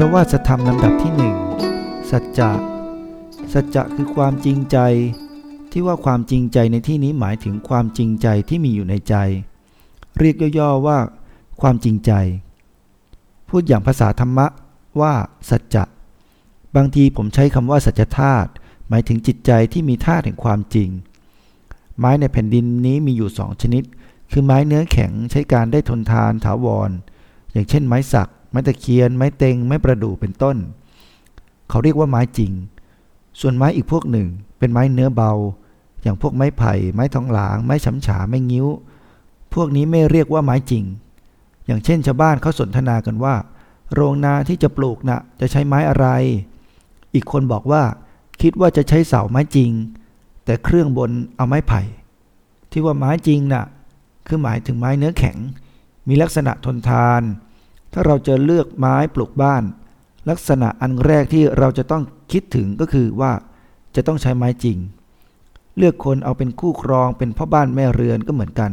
รวาสธรรมลำดับที่หนึ่งสัจจะ สัจจะคือความจริงใจ ที่ว่าความจริงใจในที่นี้หมายถึงความจริงใจที่มีอยู่ในใจ เรียกย่อๆว่า ความจริงใจ พูดอย่างภาษาธรรมะว่า สัจจะ บางทีผมใช้คำว่าสัจธาตุหมายถึงจิตใจที่มีธาตุแห่งความจริง ไม้ในแผ่นดินนี้มีอยู่สองชนิด คือไม้เนื้อแข็งใช้การได้ทนทานถาวร อย่างเช่นไม้สัก ไม้ตะเคียน ไม้เต็ง ไม้ประดู่เป็นต้น เขาเรียกว่าไม้จริง ส่วนไม้อีกพวกหนึ่ง เป็นไม้เนื้อเบา อย่างพวกไม้ไผ่ ไม้ทองหลาง ไม้ฉำฉา ไม้งิ้ว พวกนี้ไม่เรียกว่าไม้จริง อย่างเช่นชาวบ้านเขาสนทนากันว่า โรงนาที่จะปลูกนะ่ะจะใช้ไม้อะไร อีกคนบอกว่า คิดว่าจะใช้เสาไม้จริง แต่เครื่องบนเอาไม้ไผ่ ที่ว่าไม้จริงน่ะคือหมายถึงไม้เนื้อแข็ง มีลักษณะทนทาน ถ้าเราจะเลือกไม้ปลูกบ้าน ลักษณะอันแรกที่เราจะต้องคิดถึงก็คือว่าจะต้องใช้ไม้จริง เลือกคนเอาเป็นคู่ครองเป็นพ่อบ้านแม่เรือนก็เหมือนกัน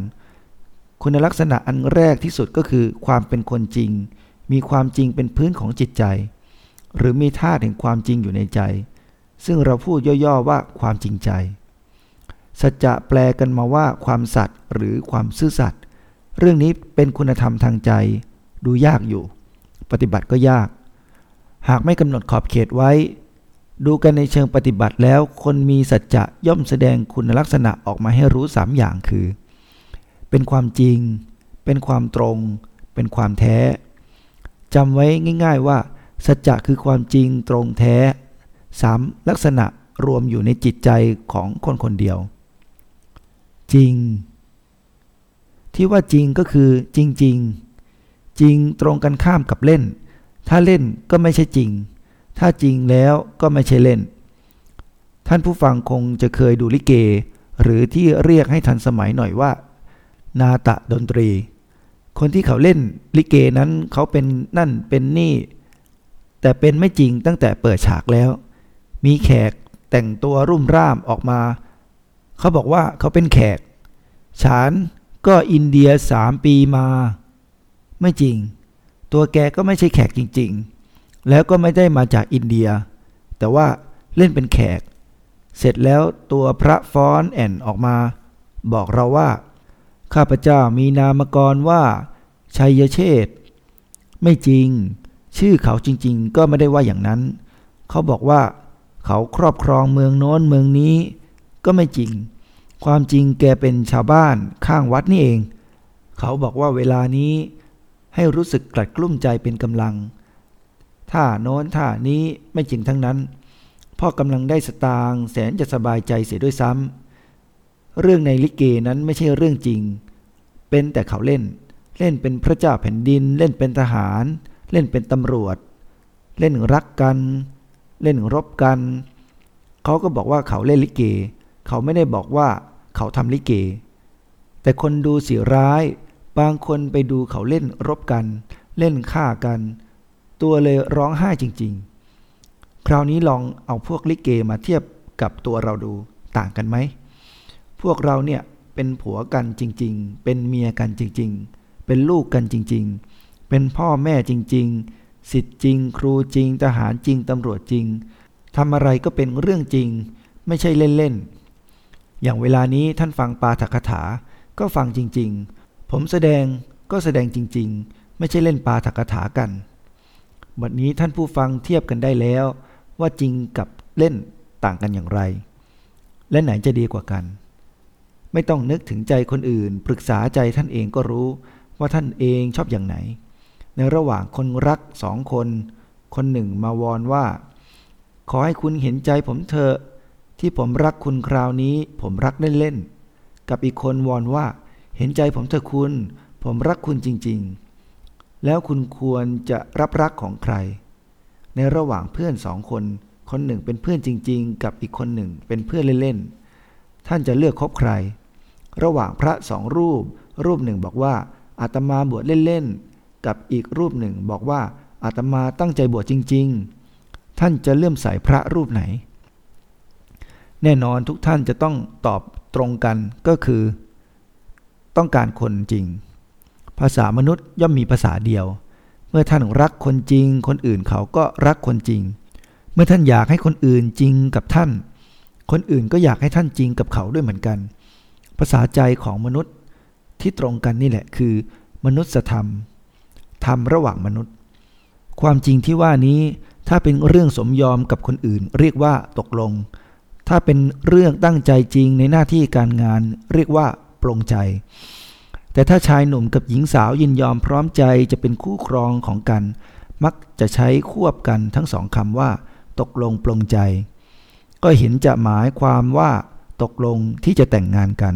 คุณลักษณะอันแรกที่สุดก็คือความเป็นคนจริง มีความจริงเป็นพื้นของจิตใจ หรือมีธาตุแห่งความจริงอยู่ในใจ ซึ่งเราพูดย่อๆว่าความจริงใจสัจจะแปลกันมาว่าความสัตย์หรือความซื่อสัตย์เรื่องนี้เป็นคุณธรรมทางใจ ดูยากอยู่ ปฏิบัติก็ยาก หากไม่กำหนดขอบเขตไว้ ดูกันในเชิงปฏิบัติแล้ว คนมีสัจจะย่อมแสดงคุณลักษณะออกมาให้รู้สามอย่างคือ เป็นความจริง เป็นความตรง เป็นความแท้จำไว้ง่าย ๆว่า สัจจะคือความจริงตรงแท้สามลักษณะรวมอยู่ในจิตใจของคนคนเดียว จริง ที่ว่าจริงก็คือจริงจริง จริงตรงกันข้ามกับเล่น ถ้าเล่นก็ไม่ใช่จริง ถ้าจริงแล้วก็ไม่ใช่เล่น ท่านผู้ฟังคงจะเคยดูลิเก หรือที่เรียกให้ทันสมัยหน่อยว่า นาตะดนตรี คนที่เขาเล่นลิเกนั้นเขาเป็นนั่นเป็นนี่ แต่เป็นไม่จริงตั้งแต่เปิดฉากแล้ว มีแขกแต่งตัวรุ่มร่ามออกมา เขาบอกว่าเขาเป็นแขกฉานก็อินเดียสามปีมา ไม่จริง ตัวแกก็ไม่ใช่แขกจริง ๆ แล้วก็ไม่ได้มาจากอินเดีย แต่ว่าเล่นเป็นแขก เสร็จแล้วตัวพระฟ้อนแอนออกมา บอกเราว่า ข้าพเจ้ามีนามกรว่า ชัยเชษไม่จริง ชื่อเขาจริง ๆ ก็ไม่ได้ว่าอย่างนั้น เขาบอกว่า เขาครอบครองเมืองโน้นเมืองนี้ ก็ไม่จริง ความจริงแกเป็นชาวบ้านข้างวัดนี่เอง เขาบอกว่าเวลานี้ ให้รู้สึกกลัดกลุ้มใจเป็นกำลัง ท่าโน้นท่านี้ไม่จริงทั้งนั้น พ่อกำลังได้สตางค์แสนจะสบายใจเสียด้วยซ้ำเรื่องในลิเกนั้นไม่ใช่เรื่องจริง เป็นแต่เขาเล่น เล่นเป็นพระเจ้าแผ่นดิน เล่นเป็นทหาร เล่นเป็นตำรวจ เล่นรักกัน เล่นรบกัน เขาก็บอกว่าเขาเล่นลิเก เขาไม่ได้บอกว่าเขาทำลิเก แต่คนดูเสียร้าย บางคนไปดูเขาเล่นรบกัน เล่นฆ่ากัน ตัวเลยร้องไห้จริง ๆ คราวนี้ลองเอาพวกลิเกมาเทียบกับตัวเราดูต่างกันไหม พวกเราเนี่ยเป็นผัวกันจริง ๆ เป็นเมียกันจริง ๆ เป็นลูกกันจริง ๆ เป็นพ่อแม่จริง ๆ สิทธิ์จริง ครูจริง ทหารจริง ตำรวจจริงทำอะไรก็เป็นเรื่องจริง ไม่ใช่เล่น ๆ อย่างเวลานี้ท่านฟังปาฐกถา ก็ฟังจริง ๆ ผมแสดงก็แสดงจริง ๆ ไม่ใช่เล่นปาฐกถากัน บัดนี้ท่านผู้ฟังเทียบกันได้แล้ว ว่าจริงกับเล่นต่างกันอย่างไร และไหนจะดีกว่ากัน ไม่ต้องนึกถึงใจคนอื่น ปรึกษาใจท่านเองก็รู้ว่าท่านเองชอบอย่างไหน ในระหว่างคนรักสองคน คนหนึ่งมาวอนว่า ขอให้คุณเห็นใจผมเถอะที่ผมรักคุณคราวนี้ ผมรักเล่นๆกับอีกคนวอนว่า เห็นใจผมเถอะคุณ ผมรักคุณจริง ๆ แล้วคุณควรจะรับรักของใคร ในระหว่างเพื่อนสองคน คนหนึ่งเป็นเพื่อนจริง ๆ กับอีกคนหนึ่งเป็นเพื่อนเล่นๆ ท่านจะเลือกคบใคร ระหว่างพระสองรูป รูปหนึ่งบอกว่าอาตมาบวชเล่นๆ กับอีกรูปหนึ่งบอกว่าอาตมาตั้งใจบวชจริง ๆ ท่านจะเลื่อมใสพระรูปไหน แน่นอนทุกท่านจะต้องตอบตรงกันก็คือ ต้องการคนจริง ภาษามนุษย์ย่อมมีภาษาเดียว เมื่อท่านรักคนจริง คนอื่นเขาก็รักคนจริง เมื่อท่านอยากให้คนอื่นจริงกับท่าน คนอื่นก็อยากให้ท่านจริงกับเขาด้วยเหมือนกัน ภาษาใจของมนุษย์ที่ตรงกันนี่แหละคือ มนุษยธรรม ธรรมระหว่างมนุษย์ ความจริงที่ว่านี้ถ้าเป็นเรื่องสมยอมกับคนอื่น เรียกว่าตกลง ถ้าเป็นเรื่องตั้งใจจริงในหน้าที่การงาน เรียกว่า ปรงใจ แต่ถ้าชายหนุ่มกับหญิงสาวยินยอมพร้อมใจจะเป็นคู่ครองของกัน มักจะใช้ควบกันทั้งสองคำว่า ตกลงปรงใจ ก็เห็นจะหมายความว่า ตกลงที่จะแต่งงานกัน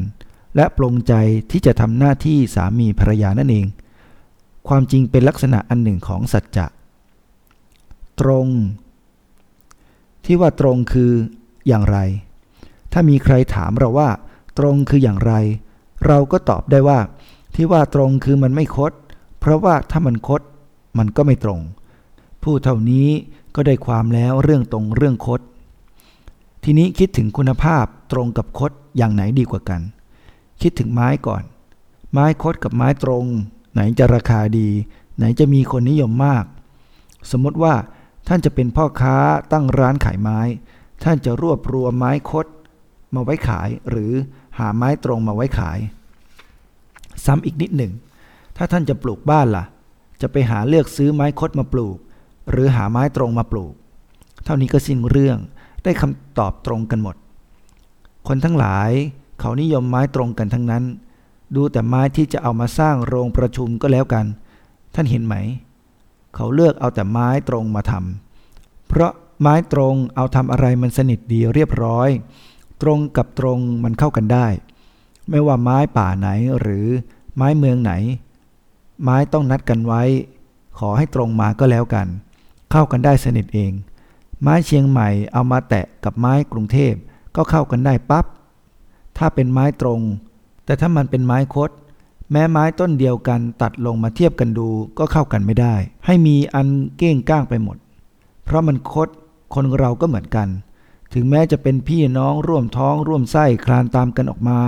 และปรงใจที่จะทำหน้าที่สามีภรรยานั่นเอง ความจริงเป็นลักษณะอันหนึ่งของสัจจะตรง ที่ว่าตรงคืออย่างไร ถ้ามีใครถามเราว่า ตรงคืออย่างไร เราก็ตอบได้ว่า ที่ว่าตรงคือมันไม่คด เพราะว่าถ้ามันคด มันก็ไม่ตรง ผู้เท่านี้ก็ได้ความแล้วเรื่องตรงเรื่องคด ทีนี้คิดถึงคุณภาพตรงกับคดอย่างไหนดีกว่ากัน คิดถึงไม้ก่อน ไม้คดกับไม้ตรง ไหนจะราคาดี ไหนจะมีคนนิยมมาก สมมติว่าท่านจะเป็นพ่อค้าตั้งร้านขายไม้ ท่านจะรวบรวมไม้คดมาไว้ขายหรือหาไม้ตรงมาไว้ขาย ซ้ำอีกนิดหนึ่ง ถ้าท่านจะปลูกบ้านล่ะ จะไปหาเลือกซื้อไม้คดมาปลูก หรือหาไม้ตรงมาปลูก เท่านี้ก็สิ้นเรื่องได้คำตอบตรงกันหมด คนทั้งหลายเขานิยมไม้ตรงกันทั้งนั้น ดูแต่ไม้ที่จะเอามาสร้างโรงประชุมก็แล้วกัน ท่านเห็นไหม เขาเลือกเอาแต่ไม้ตรงมาทำเพราะไม้ตรงเอาทำอะไรมันสนิทดีเรียบร้อย ตรงกับตรงมันเข้ากันได้ ไม่ว่าไม้ป่าไหนหรือไม้เมืองไหน ไม้ต้องนัดกันไว้ ขอให้ตรงมาก็แล้วกัน เข้ากันได้สนิทเอง ไม้เชียงใหม่เอามาแตะกับไม้กรุงเทพก็เข้ากันได้ปับ๊บถ้าเป็นไม้ตรง แต่ถ้ามันเป็นไม้คดแม้ไม้ต้นเดียวกันตัดลงมาเทียบกันดูก็เข้ากันไม่ได้ ให้มีอันเก้งก้างไปหมด เพราะมันคดคนเราก็เหมือนกัน ถึงแม้จะเป็นพี่น้องร่วมท้องร่วมไส้คลานตามกันออกมา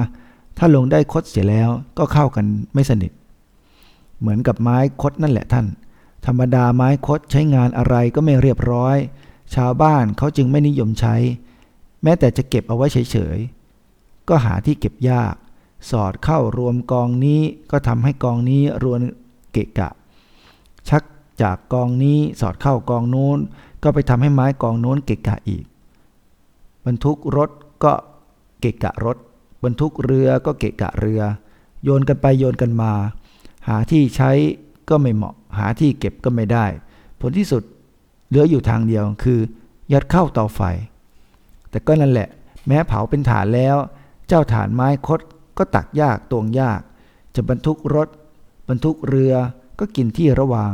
ถ้าลงได้คดเสียแล้วก็เข้ากันไม่สนิท เหมือนกับไม้คดนั่นแหละท่าน ธรรมดาไม้คดใช้งานอะไรก็ไม่เรียบร้อย ชาวบ้านเขาจึงไม่นิยมใช้ แม้แต่จะเก็บเอาไว้เฉยๆ ก็หาที่เก็บยาก สอดเข้ารวมกองนี้ก็ทำให้กองนี้รวนเกะกะ ชักจากกองนี้สอดเข้ากองโน้น ก็ไปทำให้ไม้กองโน้นเกะกะอีก บรรทุกรถก็เกะกะรถ บรรทุกเรือก็เกะกะเรือ โยนกันไปโยนกันมา หาที่ใช้ก็ไม่เหมาะ หาที่เก็บก็ไม่ได้ ผลที่สุดเหลืออยู่ทางเดียวคือ ยัดเข้าเตาไฟ แต่ก็นั่นแหละ แม้เผาเป็นฐานแล้ว เจ้าฐานไม้คดก็ตักยากตวงยาก จะบรรทุกรถ บรรทุกเรือก็กินที่ระวาง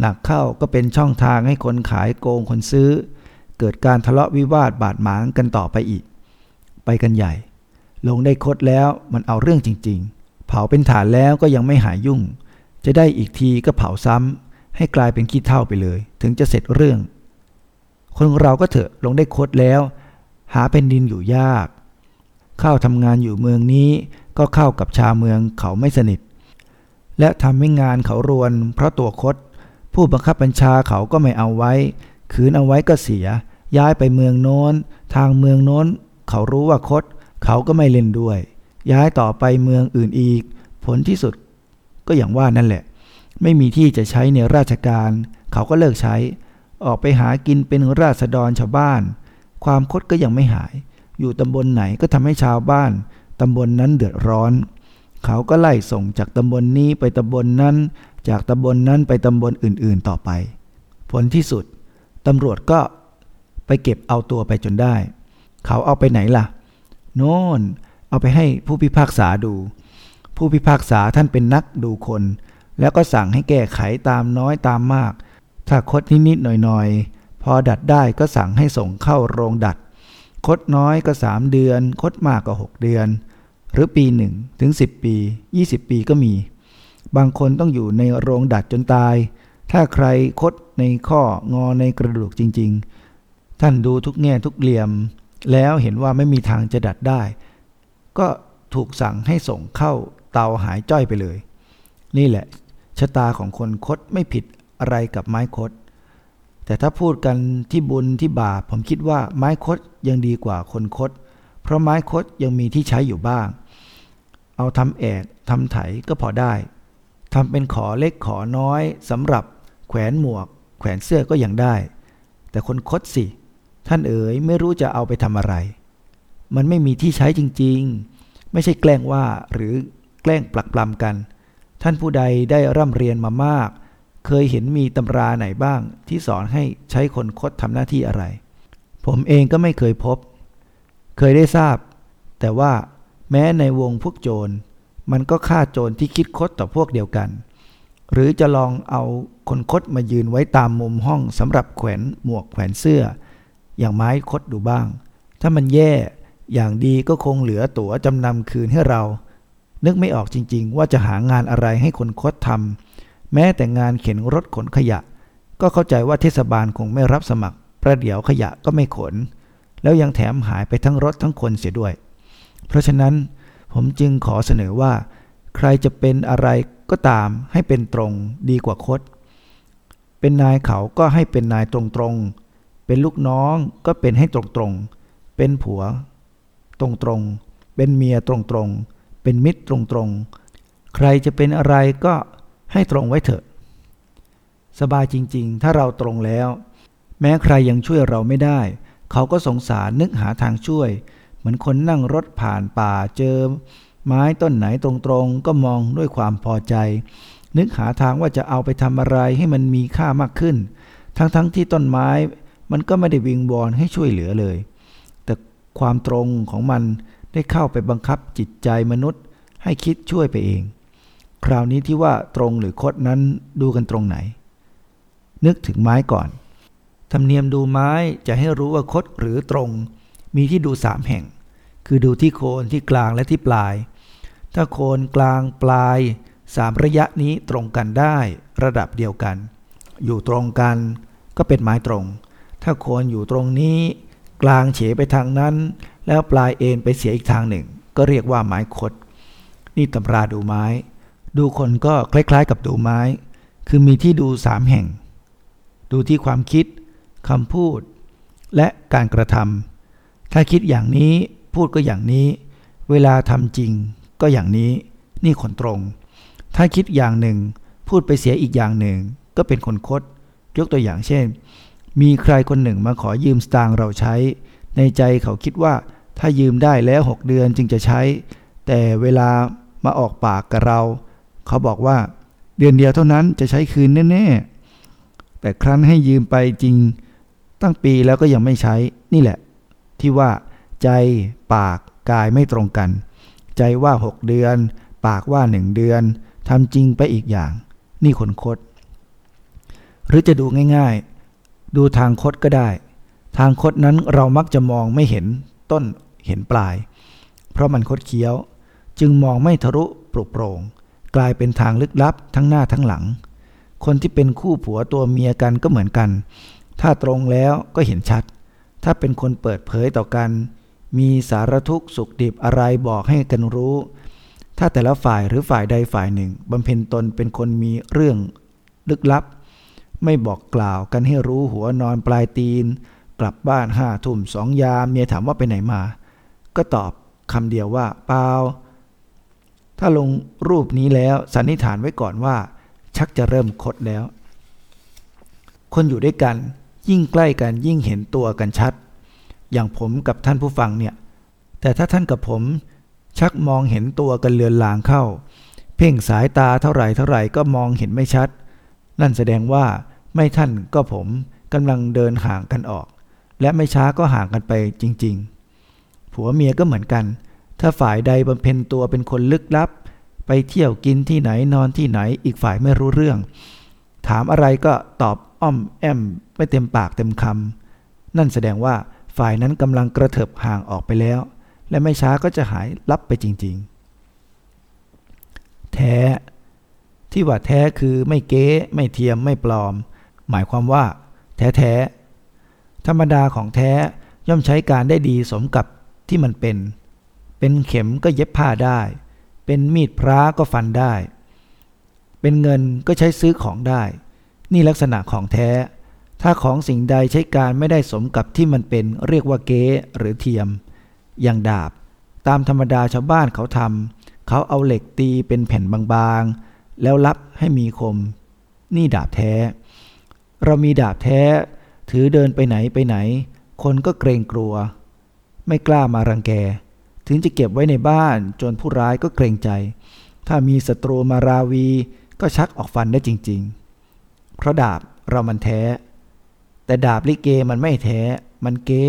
หนักเข้าก็เป็นช่องทางให้คนขายโกงคนซื้อ เกิดการทะเลาะวิวาทบาดหมางกันต่อไปอีก ไปกันใหญ่ ลงได้คดแล้วมันเอาเรื่องจริง ๆ เผาเป็นฐานแล้วก็ยังไม่หายยุ่ง จะได้อีกทีก็เผาซ้ำให้กลายเป็นขี้เท่าไปเลย ถึงจะเสร็จเรื่อง คนเราก็เถอะลงได้คดแล้ว หาเป็นดินอยู่ยาก เข้าทำงานอยู่เมืองนี้ก็เข้ากับชาวเมืองเขาไม่สนิท และทำให้งานเขารวน เพราะตัวคดผู้บังคับบัญชาเขาก็ไม่เอาไว้คืนเอาไว้ก็เสีย ย้ายไปเมืองโน้น ทางเมืองโน้น เขารู้ว่าคด เขาก็ไม่เล่นด้วย ย้ายต่อไปเมืองอื่นอีก ผลที่สุดก็อย่างว่านั่นแหละ ไม่มีที่จะใช้ในราชการ เขาก็เลิกใช้ ออกไปหากินเป็นราษฎรชาวบ้าน ความคดก็ยังไม่หาย อยู่ตำบลไหนก็ทำให้ชาวบ้านตำบลนนั้นเดือดร้อน เขาก็ไล่ส่งจากตำบลนนี้ไปตำบลนนั้น จากตำบลนนั้นไปตำบลอื่นๆต่อไป ผลที่สุดตำรวจก็ไปเก็บเอาตัวไปจนได้ เขาเอาไปไหนล่ะ โน่นเอาไปให้ผู้พิพากษาดู ผู้พิพากษาท่านเป็นนักดูคน แล้วก็สั่งให้แก้ไขตามน้อยตามมาก ถ้าคดนิดๆหน่อยๆ พอดัดได้ก็สั่งให้ส่งเข้าโรงดัด คดน้อยก็สามเดือน คดมากก็หกเดือน หรือปีหนึ่งถึงสิบปียี่สิบปีก็มี บางคนต้องอยู่ในโรงดัดจนตาย ถ้าใครคดในข้องอในกระดูกจริง ๆ ท่านดูทุกแง่ทุกเหลี่ยม แล้วเห็นว่าไม่มีทางจะดัดได้ ก็ถูกสั่งให้ส่งเข้าเตาหายจ้อยไปเลย นี่แหละชะตาของคนคดไม่ผิดอะไรกับไม้คด แต่ถ้าพูดกันที่บุญที่บาปผมคิดว่าไม้คดยังดีกว่าคนคด เพราะไม้คดยังมีที่ใช้อยู่บ้าง เอาทำแอกทำไถก็พอได้ทำเป็นขอเล็กขอน้อยสำหรับแขวนหมวก แขวนเสื้อก็ยังได้ แต่คนคดสิ ท่านเอ๋ยไม่รู้จะเอาไปทำอะไร มันไม่มีที่ใช้จริงๆ ไม่ใช่แกล้งว่าหรือแกล้งปลักปลำกัน ท่านผู้ใดได้ร่ำเรียนมามาก เคยเห็นมีตำราไหนบ้างที่สอนให้ใช้คนคดทำหน้าที่อะไร ผมเองก็ไม่เคยพบ เคยได้ทราบ แต่ว่าแม้ในวงพวกโจร มันก็ฆ่าโจรที่คิดคดต่อพวกเดียวกัน หรือจะลองเอาคนคดมายืนไว้ตามมุมห้องสำหรับแขวนหมวกแขวนเสื้อ อย่างไม้คดดูบ้าง ถ้ามันแย่อย่างดีก็คงเหลือตั๋วจำนำคืนให้เรา นึกไม่ออกจริงๆ ว่าจะหางานอะไรให้คนคดทำแม้แต่งานเข็นรถขนขยะ ก็เข้าใจว่าเทศบาลคงไม่รับสมัคร ประเดี๋ยวขยะก็ไม่ขน แล้วยังแถมหายไปทั้งรถทั้งคนเสียด้วย เพราะฉะนั้นผมจึงขอเสนอว่า ใครจะเป็นอะไรก็ตามให้เป็นตรงดีกว่าคดเป็นนายเขาก็ให้เป็นนายตรงๆ เป็นลูกน้องก็เป็นให้ตรงๆ เป็นผัว ตรงๆ เป็นเมียตรงๆ เป็นมิตรตรงๆ ใครจะเป็นอะไรก็ให้ตรงไว้เถอะ สบายจริงๆ ถ้าเราตรงแล้ว แม้ใครยังช่วยเราไม่ได้ เขาก็สงสารนึกหาทางช่วย เหมือนคนนั่งรถผ่านป่าเจอไม้ต้นไหนตรงๆ ก็มองด้วยความพอใจ นึกหาทางว่าจะเอาไปทำอะไรให้มันมีค่ามากขึ้น ทั้งๆทที่ต้นไม้ มันก็ไม่ได้วิงวอนให้ช่วยเหลือเลย แต่ความตรงของมันได้เข้าไปบังคับจิตใจมนุษย์ ให้คิดช่วยไปเอง คราวนี้ที่ว่าตรงหรือคดนั้นดูกันตรงไหน นึกถึงไม้ก่อน ธรรมเนียมดูไม้จะให้รู้ว่าคดหรือตรง มีที่ดูสามแห่ง คือดูที่โคนที่กลางและที่ปลาย ถ้าโคนกลางปลายสามระยะนี้ตรงกันได้ระดับเดียวกัน อยู่ตรงกันก็เป็นไม้ตรง ถ้าโคนอยู่ตรงนี้ กลางเฉไปทางนั้น แล้วปลายเอ็นไปเสียอีกทางหนึ่ง ก็เรียกว่าไม้คด นี่ตำราดูไม้ ดูคนก็คล้ายๆ กับดูไม้ คือมีที่ดูสามแห่ง ดูที่ความคิดคำพูด และการกระทำถ้าคิดอย่างนี้พูดก็อย่างนี้ เวลาทำจริงก็อย่างนี้ นี่คนตรง ถ้าคิดอย่างหนึ่ง พูดไปเสียอีกอย่างหนึ่ง ก็เป็นคนคด ยกตัวอย่างเช่น มีใครคนหนึ่งมาขอยืมสตางค์เราใช้ ในใจเขาคิดว่าถ้ายืมได้แล้ว 6 เดือนจึงจะใช้ แต่เวลามาออกปากกับเรา เขาบอกว่า เดือนเดียวเท่านั้นจะใช้คืนแน่ๆ แต่ครั้นให้ยืมไปจริง ตั้งปีแล้วก็ยังไม่ใช้ นี่แหละ ที่ว่า ใจปากกายไม่ตรงกัน ใจว่า 6 เดือน ปากว่า 1 เดือนทำจริงไปอีกอย่าง นี่คนคด หรือจะดูง่ายๆ ดูทางคดก็ได้ ทางคดนั้นเรามักจะมองไม่เห็นต้นเห็นปลาย เพราะมันคดเคี้ยว จึงมองไม่ทะลุปรุโปร่ง กลายเป็นทางลึกลับทั้งหน้าทั้งหลัง คนที่เป็นคู่ผัวตัวเมียกันก็เหมือนกัน ถ้าตรงแล้วก็เห็นชัด ถ้าเป็นคนเปิดเผยต่อกัน มีสารทุกข์สุขดิบอะไรบอกให้กันรู้ ถ้าแต่ละฝ่ายหรือฝ่ายใดฝ่ายหนึ่งบำเพ็ญตนเป็นคนมีเรื่องลึกลับ ไม่บอกกล่าวกันให้รู้หัวนอนปลายตีน กลับบ้านห้าทุ่มสองยามเมียถามว่าไปไหนมา ก็ตอบคำเดียวว่าเปล่าถ้าลงรูปนี้แล้วสันนิษฐานไว้ก่อนว่า ชักจะเริ่มคดแล้ว คนอยู่ด้วยกัน ยิ่งใกล้กันยิ่งเห็นตัวกันชัด อย่างผมกับท่านผู้ฟังเนี่ย แต่ถ้าท่านกับผมชักมองเห็นตัวกันเลือนลางเข้า เพ่งสายตาเท่าไหร่เท่าไหร่ก็มองเห็นไม่ชัด นั่นแสดงว่า ไม่ท่านก็ผมกำลังเดินห่างกันออก และไม่ช้าก็ห่างกันไปจริง ๆ ผัวเมียก็เหมือนกัน ถ้าฝ่ายใดบำเพ็ญตัวเป็นคนลึกลับ ไปเที่ยวกินที่ไหนนอนที่ไหนอีกฝ่ายไม่รู้เรื่อง ถามอะไรก็ตอบอ้อมแอมไม่เต็มปากเต็มคำนั่นแสดงว่าฝ่ายนั้นกำลังกระเถิบห่างออกไปแล้ว และไม่ช้าก็จะหายลับไปจริง ๆ แท้ ที่ว่าแท้คือไม่เก๊ไม่เทียมไม่ปลอม หมายความว่า แท้แท้ธรรมดาของแท้ย่อมใช้การได้ดีสมกับที่มันเป็น เป็นเข็มก็เย็บผ้าได้ เป็นมีดพระก็ฟันได้ เป็นเงินก็ใช้ซื้อของได้ นี่ลักษณะของแท้ ถ้าของสิ่งใดใช้การไม่ได้สมกับที่มันเป็น เรียกว่าเก๊หรือเทียม อย่างดาบ ตามธรรมดาชาวบ้านเขาทำเขาเอาเหล็กตีเป็นแผ่นบางๆ แล้วรับให้มีคม นี่ดาบแท้ เรามีดาบแท้ ถือเดินไปไหนไปไหน คนก็เกรงกลัว ไม่กล้ามารังแก ถึงจะเก็บไว้ในบ้านจนผู้ร้ายก็เกรงใจ ถ้ามีศัตรูมาราวีก็ชักออกฟันได้จริง ๆ เพราะดาบเรามันแท้ แต่ดาบลิเกมันไม่แท้ มันเก๊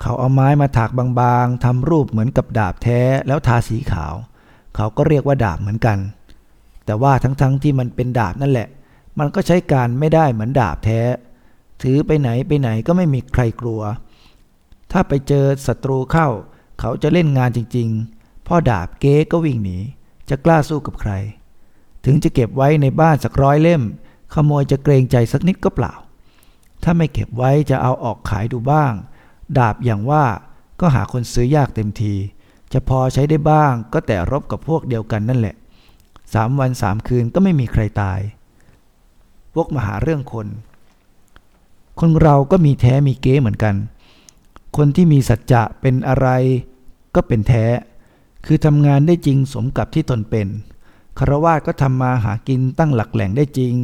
เขาเอาไม้มาถากบางๆทำรูปเหมือนกับดาบแท้แล้วทาสีขาว เขาก็เรียกว่าดาบเหมือนกัน แต่ว่าทั้งๆทที่มันเป็นดาบนั่นแหละ มันก็ใช้การไม่ได้เหมือนดาบแท้ ถือไปไหนไปไหนก็ไม่มีใครกลัว ถ้าไปเจอศัตรูเข้า เขาจะเล่นงานจริง ๆ พ่อดาบเก๊ก็วิ่งหนี จะกล้าสู้กับใคร ถึงจะเก็บไว้ในบ้านสักร้อยเล่ม ขโมยจะเกรงใจสักนิดก็เปล่า ถ้าไม่เก็บไว้จะเอาออกขายดูบ้าง ดาบอย่างว่าก็หาคนซื้อยากเต็มที จะพอใช้ได้บ้างก็แต่รบกับพวกเดียวกันนั่นแหละสามวันสามคืนก็ไม่มีใครตาย วกมาหาเรื่องคน คนเราก็มีแท้มีเก๊เหมือนกัน คนที่มีสัจจะเป็นอะไรก็เป็นแท้ คือทำงานได้จริงสมกับที่ตนเป็นคารวาสก็ทำมาหากินตั้งหลักแหล่งได้จริง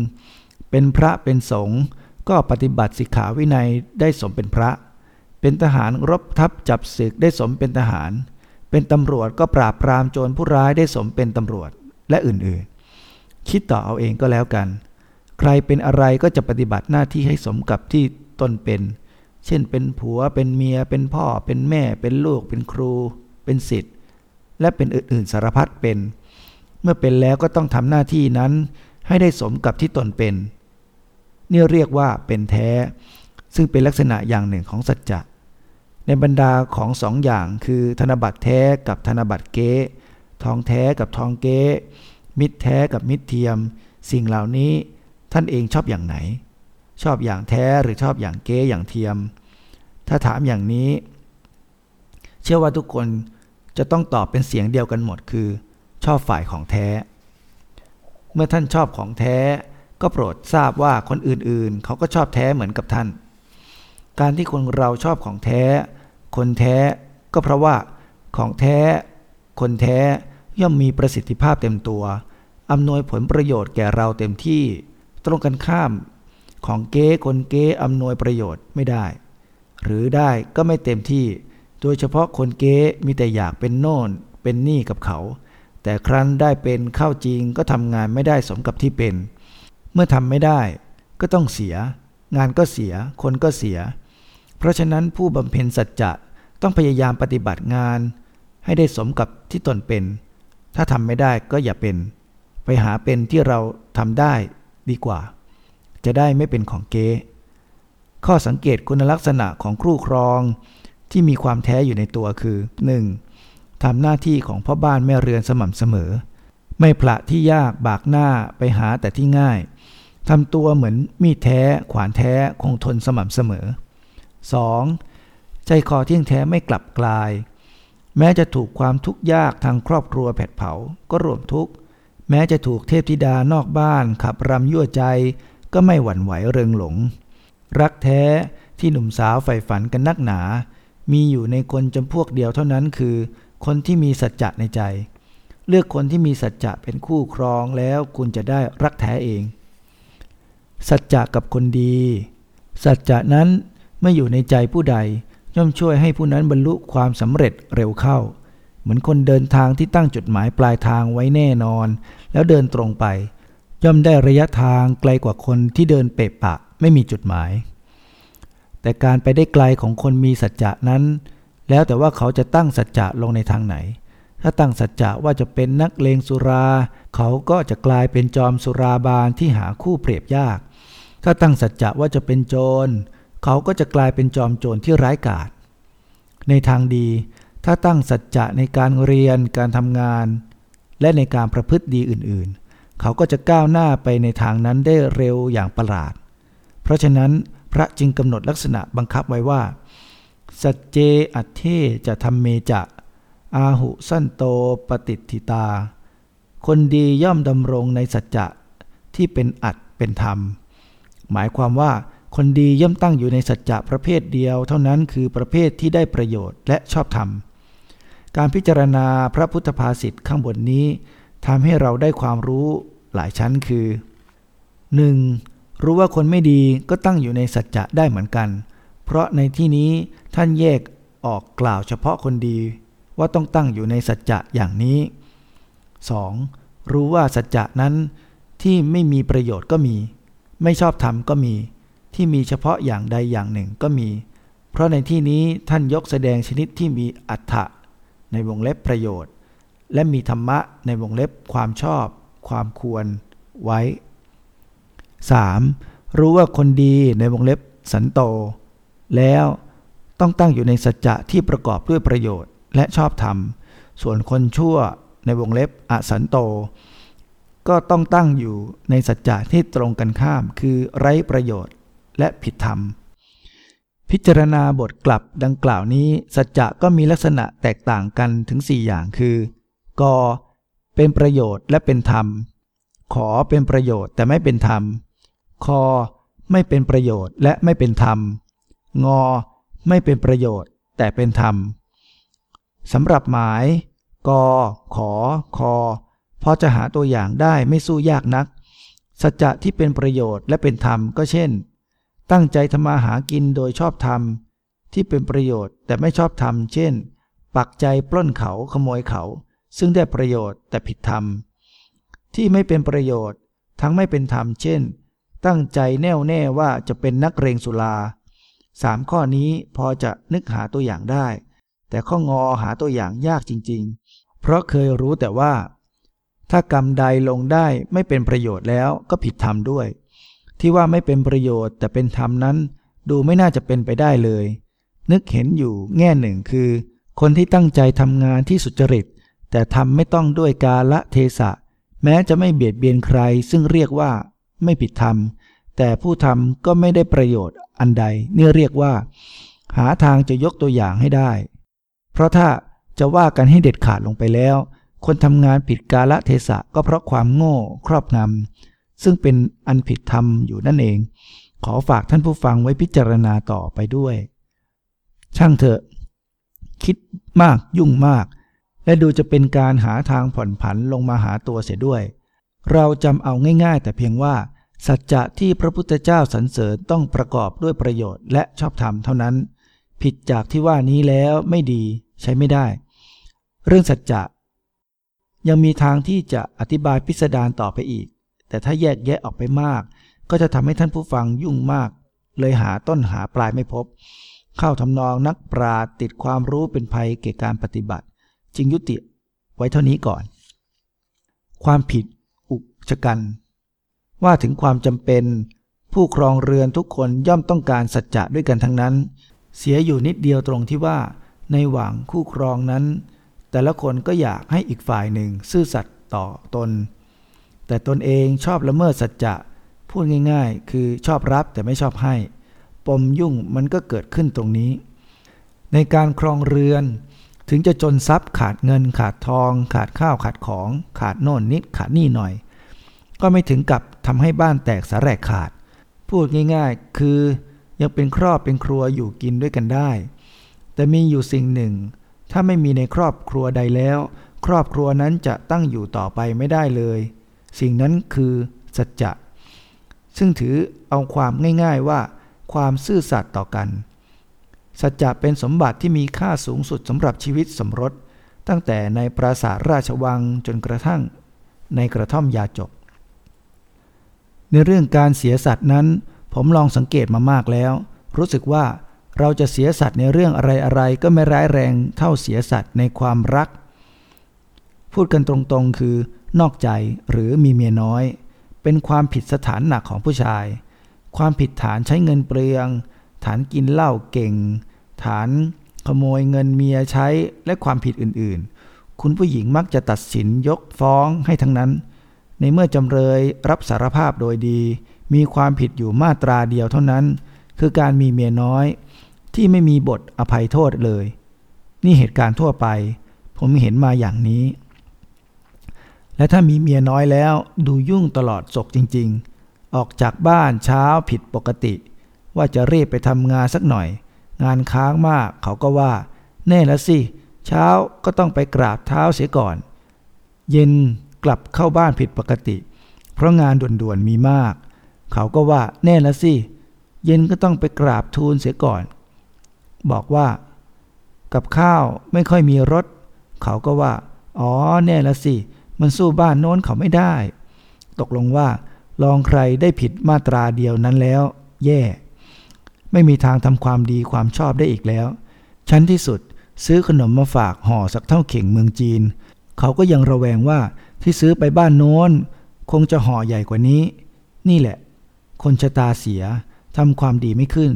เป็นพระเป็นสงฆ์ก็ปฏิบัติสิกขาวินัยได้สมเป็นพระ เป็นทหารรบทัพจับศึกได้สมเป็นทหาร เป็นตำรวจก็ปราบปรามโจรผู้ร้ายได้สมเป็นตำรวจและอื่นๆ คิดต่อเอาเองก็แล้วกัน รเป็นอะไรก็จะปฏิบัติหน้าที่ให้สมกับที่ตนเป็น เช่นเป็นผัวเป็นเมีย เป็นพ่อ เป็นแม่ เป็นลูก เป็นครู เป็นศิษย์และเป็นอื่นๆสารพัดเป็น เมื่อเป็นแล้วก็ต้องทำหน้าที่นั้น ให้ได้สมกับที่ตนเป็น นี่เรียกว่าเป็นแท้ ซึ่งเป็นลักษณะอย่างหนึ่งของสัจจะในบรรดาของสองอย่างคือธนบัตรแท้กับธนบัตรเก๊ทองแท้กับทองเก๊มิตรแท้กับมิตรเทียม สิ่งเหล่านี้ ท่านเองชอบอย่างไหน ชอบอย่างแท้หรือชอบอย่างเก๊อย่างเทียม ถ้าถามอย่างนี้ เชื่อว่าทุกคนจะต้องตอบเป็นเสียงเดียวกันหมดคือ ชอบฝ่ายของแท้ เมื่อท่านชอบของแท้ ก็โปรดทราบว่าคนอื่นๆ เขาก็ชอบแท้เหมือนกับท่าน การที่คนเราชอบของแท้ คนแท้ก็เพราะว่าของแท้ คนแท้ย่อมมีประสิทธิภาพเต็มตัว อำนวยผลประโยชน์แก่เราเต็มที่ ตรงกันข้ามของเก๊คนเก๊อำนวยประโยชน์ไม่ได้ หรือได้ก็ไม่เต็มที่ โดยเฉพาะคนเก๊มีแต่อยากเป็นโน่น เป็นนี่กับเขา แต่ครั้นได้เป็นเข้าจริงก็ทำงานไม่ได้สมกับที่เป็น เมื่อทำไม่ได้ก็ต้องเสีย งานก็เสีย คนก็เสีย เพราะฉะนั้นผู้บำเพ็ญสัจจะต้องพยายามปฏิบัติงาน ให้ได้สมกับที่ตนเป็น ถ้าทำไม่ได้ก็อย่าเป็น ไปหาเป็นที่เราทำได้ ดีกว่า จะได้ไม่เป็นของเก๊ข้อสังเกตคุณลักษณะของครูครองที่มีความแท้อยู่ในตัวคือ 1. ทำหน้าที่ของพ่อบ้านแม่เรือนสม่ำเสมอ ไม่ผละที่ยากบากหน้าไปหาแต่ที่ง่ายทำตัวเหมือนมีดแท้ขวานแท้คงทนสม่ำเสมอ 2. ใจคอเที่ยงแท้ไม่กลับกลาย แม้จะถูกความทุกข์ยากทางครอบครัวแผดเผาก็รวมทุกข์ แม้จะถูกเทพธิดานอกบ้านขับรำยั่วใจ ก็ไม่หวั่นไหวเริงหลง รักแท้ที่หนุ่มสาวใฝ่ฝันกันนักหนา มีอยู่ในคนจำพวกเดียวเท่านั้นคือ คนที่มีสัจจะในใจ เลือกคนที่มีสัจจะเป็นคู่ครองแล้วคุณจะได้รักแท้เอง สัจจะกับคนดี สัจจะนั้นเมื่ออยู่ในใจผู้ใดย่อมช่วยให้ผู้นั้นบรรลุความสำเร็จเร็วเข้า เหมือนคนเดินทางที่ตั้งจุดหมายปลายทางไว้แน่นอน แล้วเดินตรงไป ย่อมได้ระยะทางไกลกว่าคนที่เดินเปะปะไม่มีจุดหมาย แต่การไปได้ไกลของคนมีสัจจะนั้น แล้วแต่ว่าเขาจะตั้งสัจจะลงในทางไหน ถ้าตั้งสัจจะว่าจะเป็นนักเลงสุรา เขาก็จะกลายเป็นจอมสุราบานที่หาคู่เปรียบยาก ถ้าตั้งสัจจะว่าจะเป็นโจร เขาก็จะกลายเป็นจอมโจรที่ร้ายกาจในทางดี ถ้าตั้งสัจจะในการเรียนการทำงาน และในการประพฤติดีอื่นๆ เขาก็จะก้าวหน้าไปในทางนั้นได้เร็วอย่างประหลาด เพราะฉะนั้นพระจึงกำหนดลักษณะบังคับไว้ว่า สัจเจอัตเทจะทำเมจะ อาหุสั้นโตปฏิทิตา คนดีย่อมดำรงในสัจจะที่เป็นอัตเป็นธรรม หมายความว่าคนดีย่อมตั้งอยู่ในสัจจะประเภทเดียว เท่านั้นคือประเภทที่ได้ประโยชน์และชอบธรรม การพิจารณาพระพุทธภาษิตข้างบนนี้ทำให้เราได้ความรู้หลายชั้นคือ 1. รู้ว่าคนไม่ดีก็ตั้งอยู่ในสัจจะได้เหมือนกัน เพราะในที่นี้ท่านแยกออกกล่าวเฉพาะคนดี ว่าต้องตั้งอยู่ในสัจจะอย่างนี้ 2. รู้ว่าสัจจะนั้นที่ไม่มีประโยชน์ก็มี ไม่ชอบธรรมก็มี ที่มีเฉพาะอย่างใดอย่างหนึ่งก็มี เพราะในที่นี้ท่านยกแสดงชนิดที่มีอัฏฐะ ในวงเล็บประโยชน์ และมีธรรมะในวงเล็บความชอบ ความควรไว้ 3. รู้ว่าคนดีในวงเล็บสันโต แล้วต้องตั้งอยู่ในสัจจะที่ประกอบด้วยประโยชน์ และชอบธรรม ส่วนคนชั่วในวงเล็บอสันโต ก็ต้องตั้งอยู่ในสัจจะที่ตรงกันข้าม คือไร้ประโยชน์และผิดธรรม พิจารณาบทกลับดังกล่าวนี้สัจจะก็มีลักษณะแตกต่างกันถึง 4 อย่างคือกเป็นประโยชน์และเป็นธรรม ขอเป็นประโยชน์แต่ไม่เป็นธรรม คอไม่เป็นประโยชน์และไม่เป็นธรรม งอไม่เป็นประโยชน์แต่เป็นธรรมสำหรับหมายกขอ คอ พอจะหาตัวอย่างได้ไม่สู้ยากนัก สัจจะที่เป็นประโยชน์และเป็นธรรมก็เช่น ตั้งใจทำมาหากินโดยชอบธรรม ที่เป็นประโยชน์แต่ไม่ชอบธรรม เช่น ปักใจปล้นเขาขโมยเขา ซึ่งได้ประโยชน์แต่ผิดธรรม ที่ไม่เป็นประโยชน์ทั้งไม่เป็นธรรม เช่น ตั้งใจแน่วแน่ว่าจะเป็นนักเรงสุราสามข้อนี้พอจะนึกหาตัวอย่างได้ แต่ข้องอหาตัวอย่างยากจริง ๆ เพราะเคยรู้แต่ว่า ถ้ากรรมใดลงได้ไม่เป็นประโยชน์แล้วก็ผิดธรรมด้วย ที่ว่าไม่เป็นประโยชน์แต่เป็นธรรมนั้น ดูไม่น่าจะเป็นไปได้เลย นึกเห็นอยู่แง่หนึ่งคือ คนที่ตั้งใจทำงานที่สุจริต แต่ทำไม่ต้องด้วยกาละเทศะ แม้จะไม่เบียดเบียนใคร ซึ่งเรียกว่า ไม่ผิดธรรม แต่ผู้ทำก็ไม่ได้ประโยชน์อันใดนี่เรียกว่า หาทางจะยกตัวอย่างให้ได้ เพราะถ้าจะว่ากันให้เด็ดขาดลงไปแล้ว คนทำงานผิดกาละเทศะก็เพราะความโง่ครอบงำ ซึ่งเป็นอันผิดธรรมอยู่นั่นเอง ขอฝากท่านผู้ฟังไว้พิจารณาต่อไปด้วย ช่างเถอะ คิดมากยุ่งมาก และดูจะเป็นการหาทางผ่อนผันลงมาหาตัวเสียด้วย เราจำเอาง่าย ๆ แต่เพียงว่า สัจจะที่พระพุทธเจ้าสรรเสริญต้องประกอบด้วยประโยชน์และชอบธรรมเท่านั้น ผิดจากที่ว่านี้แล้วไม่ดีใช้ไม่ได้ เรื่องสัจจะยังมีทางที่จะอธิบายพิสดารต่อไปอีก แต่ถ้าแยกแยะออกไปมาก ก็จะทำให้ท่านผู้ฟังยุ่งมาก เลยหาต้นหาปลายไม่พบ เข้าทำนองนักปราติดความรู้เป็นภัยเก่การปฏิบัติ จึงยุติไว้เท่านี้ก่อน ความผิดอุกชะกัน ว่าถึงความจำเป็นผู้ครองเรือนทุกคนย่อมต้องการสัจจะด้วยกันทั้งนั้น เสียอยู่นิดเดียวตรงที่ว่า ในหว่างคู่ครองนั้น แต่ละคนก็อยากให้อีกฝ่ายหนึ่งซื่อสัตย์ต่อตน แต่ตนเองชอบละเมิดสัจจะ พูดง่าย ๆ คือชอบรับแต่ไม่ชอบให้ ปมยุ่งมันก็เกิดขึ้นตรงนี้ ในการครองเรือน ถึงจะจนทรัพย์ขาดเงินขาดทอง ขาดข้าวขาดของ ขาดโน่นนิดขาดนี่หน่อย ก็ไม่ถึงกับทำให้บ้านแตกสาแรกขาด พูดง่าย ๆ คือยังเป็นครอบเป็นครัวอยู่กินด้วยกันได้ แต่มีอยู่สิ่งหนึ่ง ถ้าไม่มีในครอบครัวใดแล้ว ครอบครัวนั้นจะตั้งอยู่ต่อไปไม่ได้เลย สิ่งนั้นคือสัจจะ ซึ่งถือเอาความง่ายๆว่า ความซื่อสัตย์ต่อกัน สัจจะเป็นสมบัติที่มีค่าสูงสุดสำหรับชีวิตสมรส ตั้งแต่ในปราสาทราชวังจนกระทั่งในกระท่อมยาจก ในเรื่องการเสียสัตว์นั้น ผมลองสังเกตมามากแล้ว รู้สึกว่าเราจะเสียสัตว์ในเรื่องอะไรๆก็ไม่ร้ายแรงเท่าเสียสัตว์ในความรัก พูดกันตรงๆ คือ นอกใจหรือมีเมียน้อย เป็นความผิดสถานหนักของผู้ชาย ความผิดฐานใช้เงินเปลือง ฐานกินเหล้าเก่ง ฐานขโมยเงินเมียใช้และความผิดอื่นๆ คุณผู้หญิงมักจะตัดสินยกฟ้องให้ทั้งนั้น ในเมื่อจำเลยรับสารภาพโดยดี มีความผิดอยู่มาตราเดียวเท่านั้น คือการมีเมียน้อย ที่ไม่มีบทอภัยโทษเลย นี่เหตุการณ์ทั่วไป ผมเห็นมาอย่างนี้ และถ้ามีเมียน้อยแล้วดูยุ่งตลอดศกจริง ๆ ออกจากบ้านเช้าผิดปกติ ว่าจะรีบไปทำงานสักหน่อย งานค้างมากเขาก็ว่า แน่ละสิ เช้าก็ต้องไปกราบเท้าเสียก่อน เย็นกลับเข้าบ้านผิดปกติ เพราะงานด่วนๆมีมาก เขาก็ว่าแน่ละสิ เย็นก็ต้องไปกราบทูลเสียก่อน บอกว่า กับข้าวไม่ค่อยมีรสเขาก็ว่า อ๋อแน่ละสิ มันสู้บ้านโน้นเขาไม่ได้ ตกลงว่าลองใครได้ผิดมาตราเดียวนั้นแล้ว แย่ ไม่มีทางทำความดีความชอบได้อีกแล้ว ชั้นที่สุดซื้อขนมมาฝากห่อสักเท่าเข่งเมืองจีน เขาก็ยังระแวงว่าที่ซื้อไปบ้านโน้น คงจะห่อใหญ่กว่านี้ นี่แหละ คนชะตาเสียทำความดีไม่ขึ้น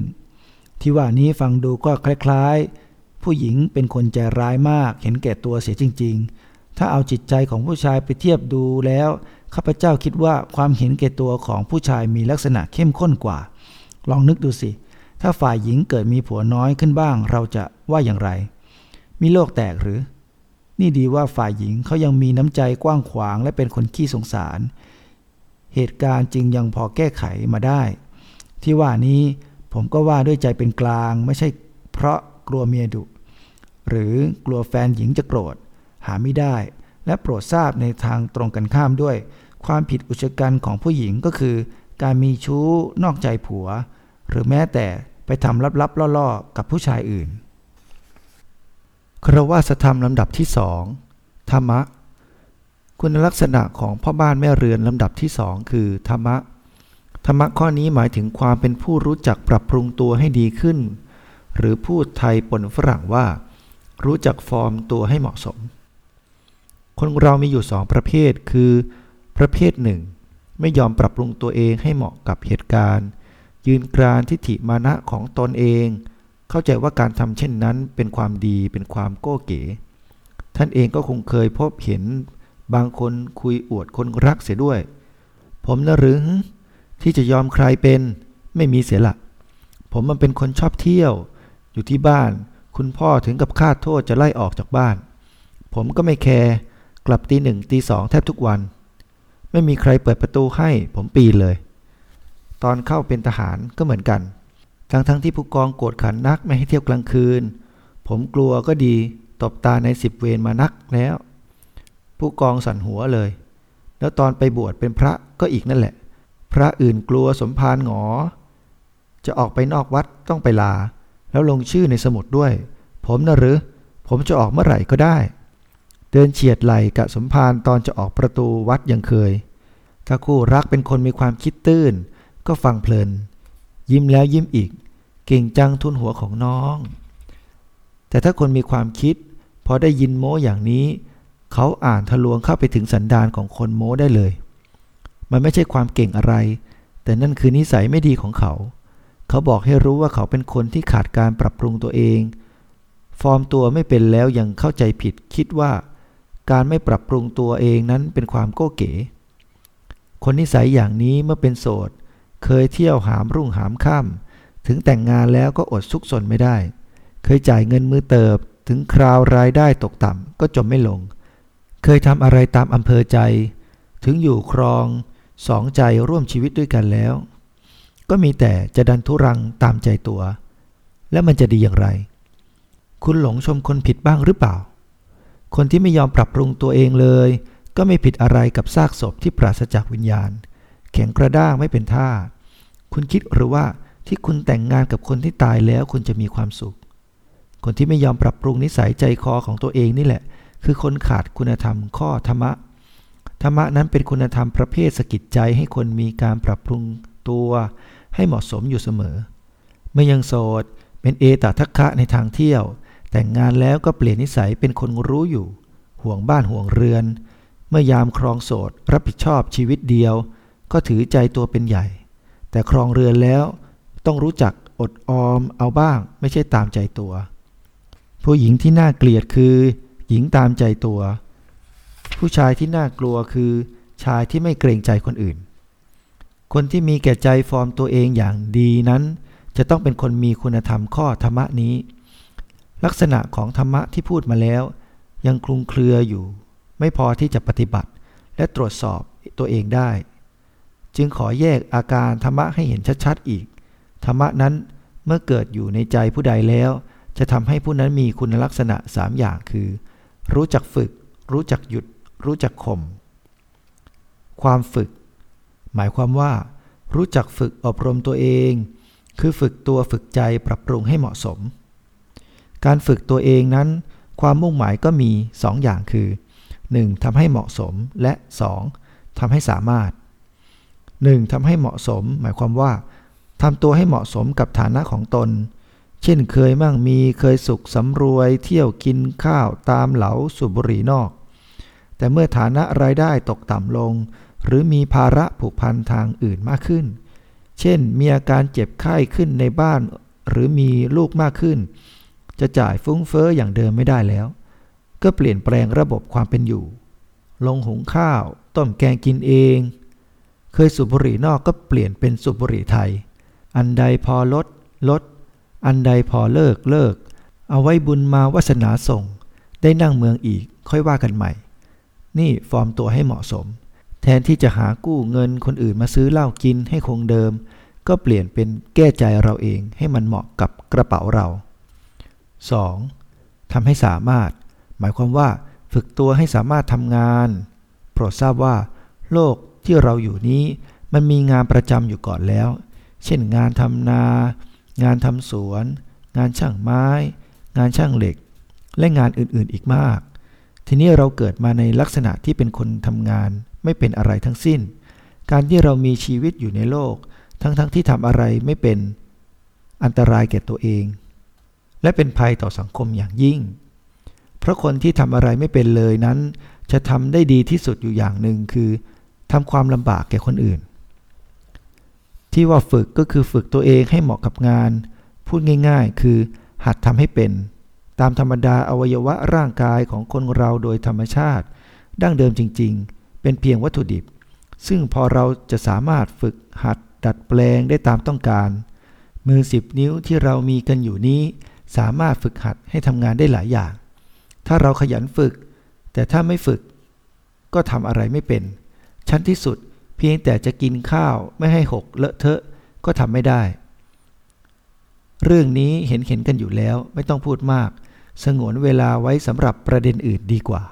ที่ว่านี้ฟังดูก็คล้าย ๆ ผู้หญิงเป็นคนใจร้ายมากเห็นแก่ตัวเสียจริง ๆ ถ้าเอาจิตใจของผู้ชายไปเทียบดูแล้วข้าพเจ้าคิดว่าความเห็นแก่ตัวของผู้ชายมีลักษณะเข้มข้นกว่า ลองนึกดูสิ ถ้าฝ่ายหญิงเกิดมีผัวน้อยขึ้นบ้าง เราจะว่าอย่างไร มีโลกแตกหรือ นี่ดีว่าฝ่ายหญิงเขายังมีน้ำใจกว้างขวางและเป็นคนขี้สงสาร เหตุการณ์จึงยังพอแก้ไขมาได้ ที่ว่านี้ผมก็ว่าด้วยใจเป็นกลางไม่ใช่เพราะกลัวเมียดุหรือกลัวแฟนหญิงจะโกรธ หาไม่ได้ และโปรดทราบในทางตรงกันข้ามด้วย ความผิดอุชกันของผู้หญิงก็คือ การมีชู้นอกใจผัว หรือแม้แต่ไปทำลับๆล่อๆ กับผู้ชายอื่นครวาสธรรมลำดับที่สองธรรมะ คุณลักษณะของพ่อบ้านแม่เรือนลำดับที่สองคือธรรมะ ธรรมะข้อนี้หมายถึงความเป็นผู้รู้จักปรับปรุงตัวให้ดีขึ้น หรือพูดไทยปนฝรั่งว่า รู้จักฟอร์มตัวให้เหมาะสม คนเรามีอยู่สองประเภทคือ ประเภทหนึ่งไม่ยอมปรับปรุงตัวเองให้เหมาะกับเหตุการณ์ ยืนกรานทิฏฐิมานะของตนเอง เข้าใจว่าการทำเช่นนั้นเป็นความดีเป็นความโก้เก๋ ท่านเองก็คงเคยพบเห็นบางคนคุยอวดคนรักเสียด้วย ผมนะหรือที่จะยอมใครเป็นไม่มีเสียละผมมันเป็นคนชอบเที่ยว อยู่ที่บ้าน คุณพ่อถึงกับคาโทษจะไล่ออกจากบ้าน ผมก็ไม่แคร์ กลับตีหนึ่งตีสองแทบทุกวัน ไม่มีใครเปิดประตูให้ผมปีนเลย ตอนเข้าเป็นทหารก็เหมือนกัน ทั้งทั้งที่ผู้กองโกรธขันนักไม่ให้เที่ยวกลางคืน ผมกลัวก็ดีตบตาในสิบเวรมานักแล้ว ผู้กองสั่นหัวเลย แล้วตอนไปบวชเป็นพระก็อีกนั่นแหละ พระอื่นกลัวสมภารหงอ จะออกไปนอกวัดต้องไปลา แล้วลงชื่อในสมุดด้วย ผมนะหรือ ผมจะออกเมื่อไหร่ก็ได้ เดินเฉียดไหลกับสมภารตอนจะออกประตูวัดยังเคย ถ้าคู่รักเป็นคนมีความคิดตื้น ก็ฟังเพลิน ยิ้มแล้วยิ้มอีก เก่งจังทุนหัวของน้อง แต่ถ้าคนมีความคิด พอได้ยินโม้อย่างนี้ เขาอ่านทะลวงเข้าไปถึงสันดานของคนโม้ได้เลย มันไม่ใช่ความเก่งอะไร แต่นั่นคือนิสัยไม่ดีของเขา เขาบอกให้รู้ว่าเขาเป็นคนที่ขาดการปรับปรุงตัวเองฟอร์มตัวไม่เป็นแล้วยังเข้าใจผิดคิดว่า การไม่ปรับปรุงตัวเองนั้นเป็นความโก้เก๋ คนนิสัยอย่างนี้เมื่อเป็นโสด เคยเที่ยวหามรุ่งหามค่ำถึงแต่งงานแล้วก็อดซุกซนไม่ได้ เคยจ่ายเงินมือเติบ ถึงคราวรายได้ตกต่ำก็จมไม่ลง เคยทำอะไรตามอำเภอใจ ถึงอยู่ครองสองใจร่วมชีวิตด้วยกันแล้ว ก็มีแต่จะดันทุรังตามใจตัว แล้วมันจะดีอย่างไร คุณหลงชมคนผิดบ้างหรือเปล่า คนที่ไม่ยอมปรับปรุงตัวเองเลย ก็ไม่ผิดอะไรกับซากศพที่ปราศจากวิญญาณ แข็งกระด้างไม่เป็นท่า คุณคิดหรือว่าที่คุณแต่งงานกับคนที่ตายแล้วคุณจะมีความสุข คนที่ไม่ยอมปรับปรุงนิสัยใจคอของตัวเองนี่แหละ คือคนขาดคุณธรรมข้อธรรมะ ธรรมะนั้นเป็นคุณธรรมประเภทสกิดใจให้คนมีการปรับปรุงตัว ให้เหมาะสมอยู่เสมอ เมื่อยังโสดเป็นเอตทัคคะในทางเที่ยว แต่งงานแล้วก็เปลี่ยนนิสัยเป็นคนรู้อยู่ ห่วงบ้านห่วงเรือน เมื่อยามครองโสดรับผิดชอบชีวิตเดียว ก็ถือใจตัวเป็นใหญ่ แต่ครองเรือนแล้ว ต้องรู้จักอดออมเอาบ้างไม่ใช่ตามใจตัว ผู้หญิงที่น่าเกลียดคือ หญิงตามใจตัว ผู้ชายที่น่ากลัวคือ ชายที่ไม่เกรงใจคนอื่น คนที่มีแก่ใจฟอร์มตัวเองอย่างดีนั้น จะต้องเป็นคนมีคุณธรรมข้อธรรมนี้ ลักษณะของธรรมะที่พูดมาแล้ว ยังคลุมเครืออยู่ ไม่พอที่จะปฏิบัติ และตรวจสอบตัวเองได้ จึงขอแยกอาการธรรมะให้เห็นชัดๆอีก ธรรมะนั้นเมื่อเกิดอยู่ในใจผู้ใดแล้ว จะทำให้ผู้นั้นมีคุณลักษณะสามอย่างคือ รู้จักฝึก รู้จักหยุด รู้จักข่มความฝึก หมายความว่า รู้จักฝึกอบรมตัวเอง คือฝึกตัวฝึกใจปรับปรุงให้เหมาะสม การฝึกตัวเองนั้น ความมุ่งหมายก็มีสองอย่างคือ 1. ทำให้เหมาะสมและ 2. ทำให้สามารถ 1. ทำให้เหมาะสม หมายความว่าทำตัวให้เหมาะสมกับฐานะของตน เช่นเคยมั่งมีเคยสุขสำรวย เที่ยวกินข้าวตามเหลาสูบบุหรี่นอก แต่เมื่อฐานะรายได้ตกต่ำลง หรือมีภาระผูกพันทางอื่นมากขึ้น เช่นมีอาการเจ็บไข้ขึ้นในบ้าน หรือมีลูกมากขึ้น จะจ่ายฟุ้งเฟอ้ออย่างเดิมไม่ได้แล้ว ก็เปลี่ยนแปลงระบบความเป็นอยู่ ลงหุงข้าว ต้มแกงกินเอง เคยสูบบุหรี่นอกก็เปลี่ยนเป็นสูบบุหรี่ไทย อันใดพอลดลด อันใดพอเลิกเลิก เอาไว้บุญมาวาสนาส่ง ได้นั่งเมืองอีกค่อยว่ากันใหม่ นี่ฟอร์มตัวให้เหมาะสม แทนที่จะหากู้เงินคนอื่นมาซื้อเหล้ากินให้คงเดิม ก็เปลี่ยนเป็นแก้ใจเราเองให้มันเหมาะกับกระเป๋าเรา 2. ทำให้สามารถ หมายความว่าฝึกตัวให้สามารถทำงาน โปรดทราบว่า โลกที่เราอยู่นี้ มันมีงานประจำอยู่ก่อนแล้ว เช่นงานทำนา งานทำสวน งานช่างไม้ งานช่างเหล็ก และงานอื่นๆอีกมาก ทีนี้เราเกิดมาในลักษณะที่เป็นคนทำงาน ไม่เป็นอะไรทั้งสิ้น การที่เรามีชีวิตอยู่ในโลก ทั้งๆทที่ทำอะไรไม่เป็น อันตรายแก่ตัวเอง และเป็นภัยต่อสังคมอย่างยิ่ง เพราะคนที่ทำอะไรไม่เป็นเลยนั้น จะทำได้ดีที่สุดอยู่อย่างหนึ่งคือทำความลำบากแก่คนอื่น ที่ว่าฝึกก็คือฝึกตัวเองให้เหมาะกับงาน พูดง่าย ๆ คือหัดทำให้เป็น ตามธรรมดาอวัยวะร่างกายของคนเราโดยธรรมชาติ ดั้งเดิมจริง ๆ เป็นเพียงวัตถุดิบ ซึ่งพอเราจะสามารถฝึกหัดดัดแปลงได้ตามต้องการ มือสิบนิ้วที่เรามีกันอยู่นี้ สามารถฝึกหัดให้ทำงานได้หลายอย่าง ถ้าเราขยันฝึก แต่ถ้าไม่ฝึก ก็ทำอะไรไม่เป็น ชั้นที่สุดเพียงแต่จะกินข้าวไม่ให้หกเลอะเทอะก็ทำไม่ได้ เรื่องนี้เห็นเห็นกันอยู่แล้วไม่ต้องพูดมาก สงวนเวลาไว้สำหรับประเด็นอื่นดีกว่า